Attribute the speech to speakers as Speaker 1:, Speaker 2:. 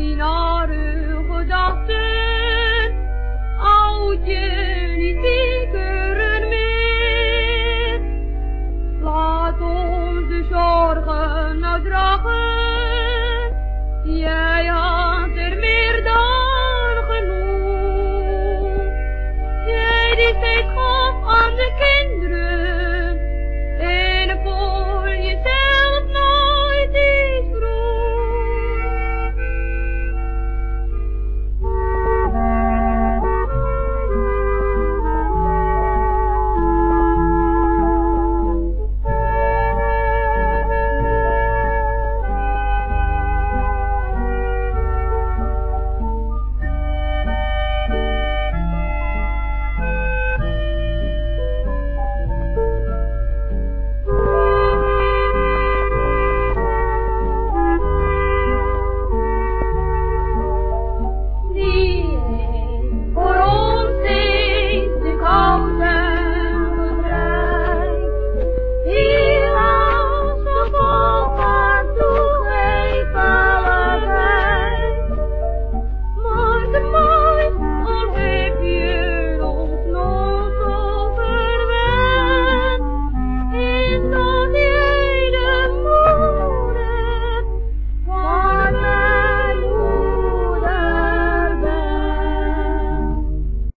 Speaker 1: sinare gedachten, oudje niet piekeren meer. Laat onze zorgen nou dragen, jij had er meer dan genoeg. Jij die steeds gaf aan de kinderen.